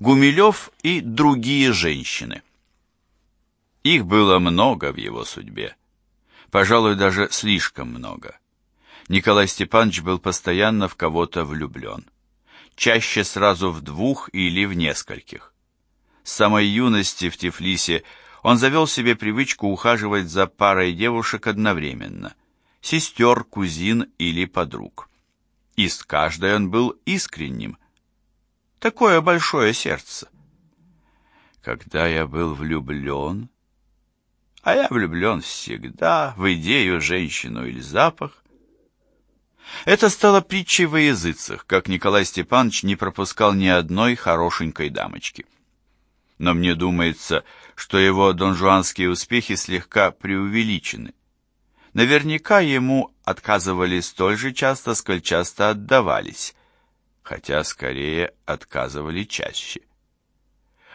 Гумилев и другие женщины. Их было много в его судьбе. Пожалуй, даже слишком много. Николай Степанович был постоянно в кого-то влюблен. Чаще сразу в двух или в нескольких. С самой юности в Тифлисе он завел себе привычку ухаживать за парой девушек одновременно. Сестер, кузин или подруг. И с каждой он был искренним – Такое большое сердце. Когда я был влюблен, а я влюблен всегда в идею, женщину или запах, это стало притчей во языцах, как Николай Степанович не пропускал ни одной хорошенькой дамочки. Но мне думается, что его донжуанские успехи слегка преувеличены. Наверняка ему отказывали столь же часто, сколь часто отдавались хотя скорее отказывали чаще.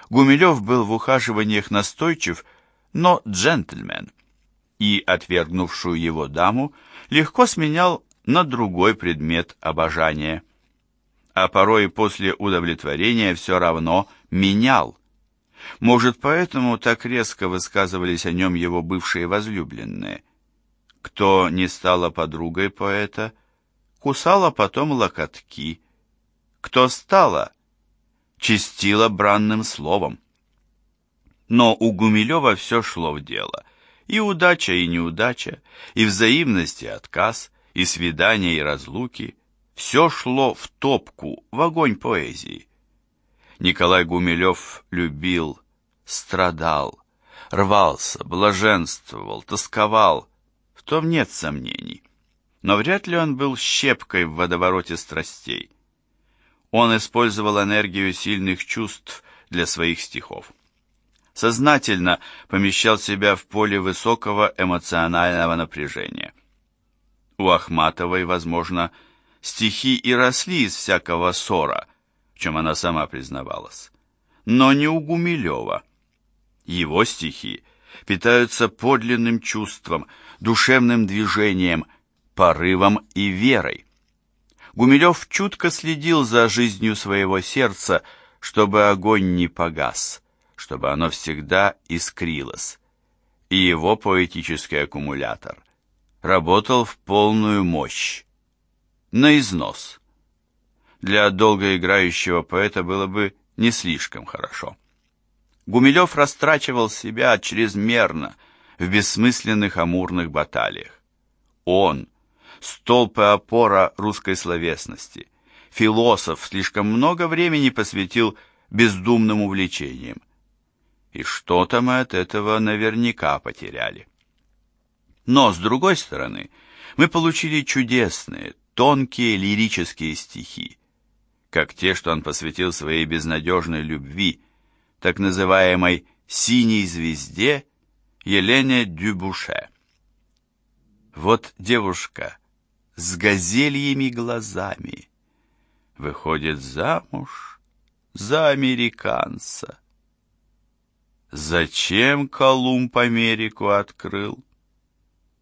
Гумилев был в ухаживаниях настойчив, но джентльмен, и отвергнувшую его даму легко сменял на другой предмет обожания. А порой после удовлетворения все равно менял. Может, поэтому так резко высказывались о нем его бывшие возлюбленные. Кто не стала подругой поэта, кусала потом локотки, кто стала, чистила бранным словом. Но у Гумилева все шло в дело. И удача, и неудача, и взаимность, и отказ, и свидания, и разлуки. Все шло в топку, в огонь поэзии. Николай Гумилев любил, страдал, рвался, блаженствовал, тосковал. В том нет сомнений. Но вряд ли он был щепкой в водовороте страстей. Он использовал энергию сильных чувств для своих стихов. Сознательно помещал себя в поле высокого эмоционального напряжения. У Ахматовой, возможно, стихи и росли из всякого ссора, в чем она сама признавалась. Но не у Гумилева. Его стихи питаются подлинным чувством, душевным движением, порывом и верой. Гумилев чутко следил за жизнью своего сердца, чтобы огонь не погас, чтобы оно всегда искрилось. И его поэтический аккумулятор работал в полную мощь, на износ. Для долгоиграющего поэта было бы не слишком хорошо. Гумилев растрачивал себя чрезмерно в бессмысленных амурных баталиях. Он, столб и опора русской словесности. Философ слишком много времени посвятил бездумным увлечениям. И что-то мы от этого наверняка потеряли. Но, с другой стороны, мы получили чудесные, тонкие лирические стихи, как те, что он посвятил своей безнадежной любви, так называемой «синей звезде» Елене Дюбуше. Вот девушка с газельями глазами. Выходит замуж за американца. Зачем Колумб Америку открыл?